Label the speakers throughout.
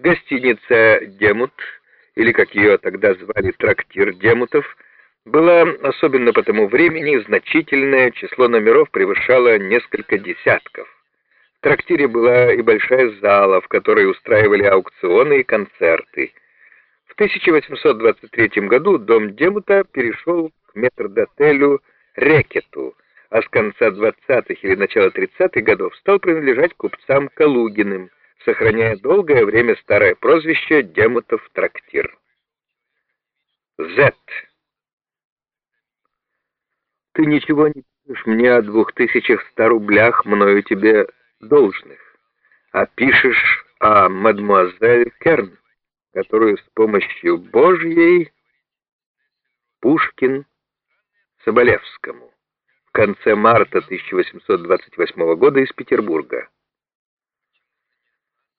Speaker 1: Гостиница «Демут», или, как ее тогда звали, трактир Демутов, была, особенно по тому времени, значительное, число номеров превышало несколько десятков. В трактире была и большая зала, в которой устраивали аукционы и концерты. В 1823 году дом Демута перешел к метрдотелю Рекету, а с конца 20-х или начала 30-х годов стал принадлежать купцам Калугиным, сохраняя долгое время старое прозвище Демутов трактир. Z. Ты ничего не пишешь мне о двух тысячах ста рублях мною тебе должных, а пишешь о мадмуазель Керн, которую с помощью Божьей Пушкин Соболевскому в конце марта 1828 года из Петербурга.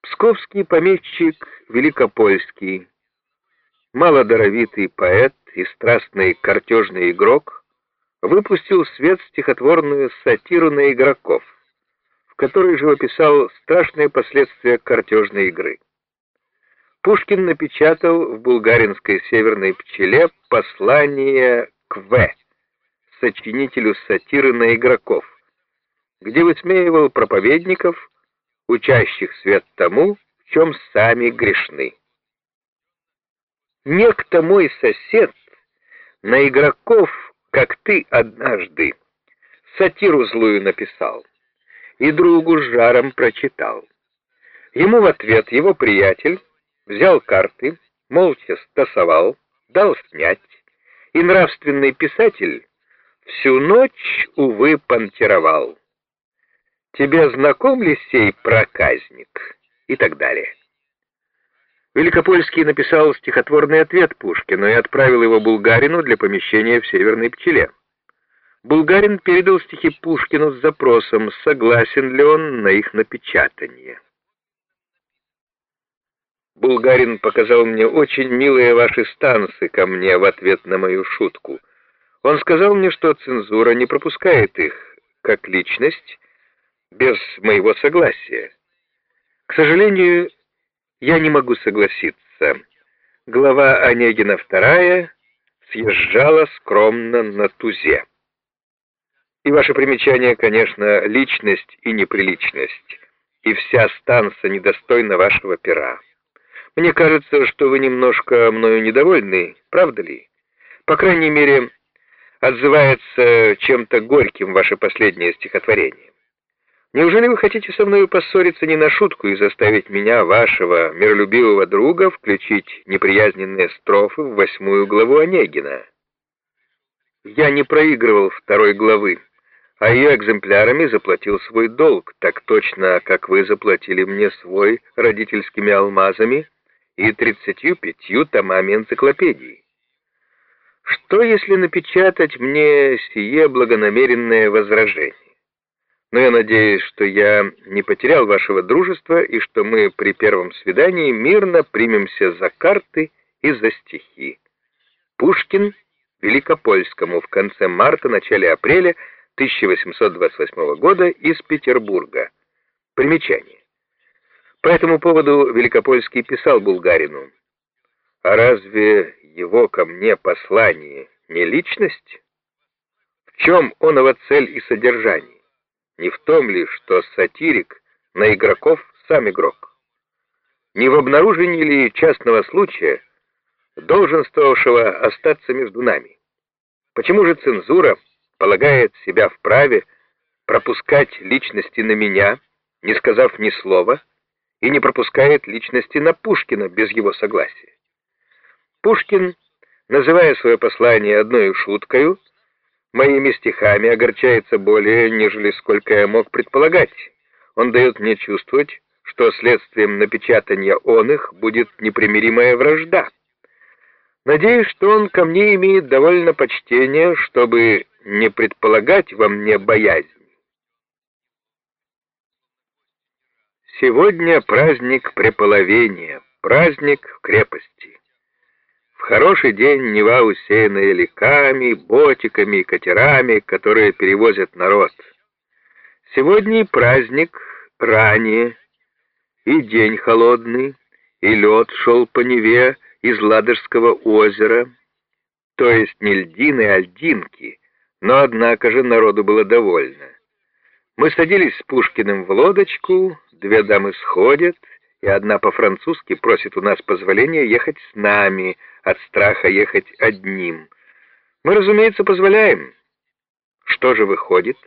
Speaker 1: Псковский помещик Великопольский, малодаровитый поэт и страстный картежный игрок, выпустил свет стихотворную сатиру на игроков, в которой живописал страшные последствия картежной игры. Пушкин напечатал в булгаринской «Северной пчеле» послание к В сочинителю сатиры на игроков, где высмеивал проповедников, учащих свет тому, в чем сами грешны. Некто мой сосед на игроков, как ты однажды, сатиру злую написал и другу с жаром прочитал. Ему в ответ его приятель взял карты, молча стасовал, дал снять, и нравственный писатель всю ночь, увы, понтировал. Тебе знаком ли сей проказник? И так далее. Великопольский написал стихотворный ответ Пушкину и отправил его Булгарину для помещения в «Северной пчеле». Булгарин передал стихи Пушкину с запросом, согласен ли он на их напечатание. Булгарин показал мне очень милые ваши станцы ко мне в ответ на мою шутку. Он сказал мне, что цензура не пропускает их, как личность, без моего согласия. К сожалению, я не могу согласиться. Глава Онегина вторая съезжала скромно на тузе. И ваше примечание, конечно, личность и неприличность, и вся станция недостойна вашего пера. Мне кажется, что вы немножко мною недовольны, правда ли? По крайней мере, отзывается чем-то горьким ваше последнее стихотворение. Неужели вы хотите со мною поссориться не на шутку и заставить меня, вашего миролюбивого друга, включить неприязненные строфы в восьмую главу Онегина? Я не проигрывал второй главы, а ее экземплярами заплатил свой долг, так точно, как вы заплатили мне свой родительскими алмазами и тридцатью пятью томами энциклопедии. Что, если напечатать мне сие благонамеренное возражение? Но я надеюсь, что я не потерял вашего дружества и что мы при первом свидании мирно примемся за карты и за стихи. Пушкин Великопольскому в конце марта-начале апреля 1828 года из Петербурга. Примечание. По этому поводу Великопольский писал Булгарину. А разве его ко мне послание не личность? В чем оного цель и содержание? Не в том ли, что сатирик на игроков сам игрок? Не в обнаружении ли частного случая, долженствовавшего остаться между нами? Почему же цензура полагает себя вправе пропускать личности на меня, не сказав ни слова, и не пропускает личности на Пушкина без его согласия? Пушкин, называя свое послание одной шуткою, моими стихами огорчается более, нежели сколько я мог предполагать. Он дает мне чувствовать, что следствием напечатания он их будет непримиримая вражда. Надеюсь, что он ко мне имеет довольно почтение, чтобы не предполагать во мне боязнь. Сегодня праздник преполовения, праздник крепости. В хороший день Нева усеянная леками, ботиками и катерами, которые перевозят народ. Сегодня праздник ранее, и день холодный, и лед шел по Неве из Ладожского озера, то есть не льдины, а льдинки, но, однако же, народу было довольно. Мы садились с Пушкиным в лодочку, две дамы сходят, и одна по-французски просит у нас позволения ехать с нами, от страха ехать одним. Мы, разумеется, позволяем. Что же выходит?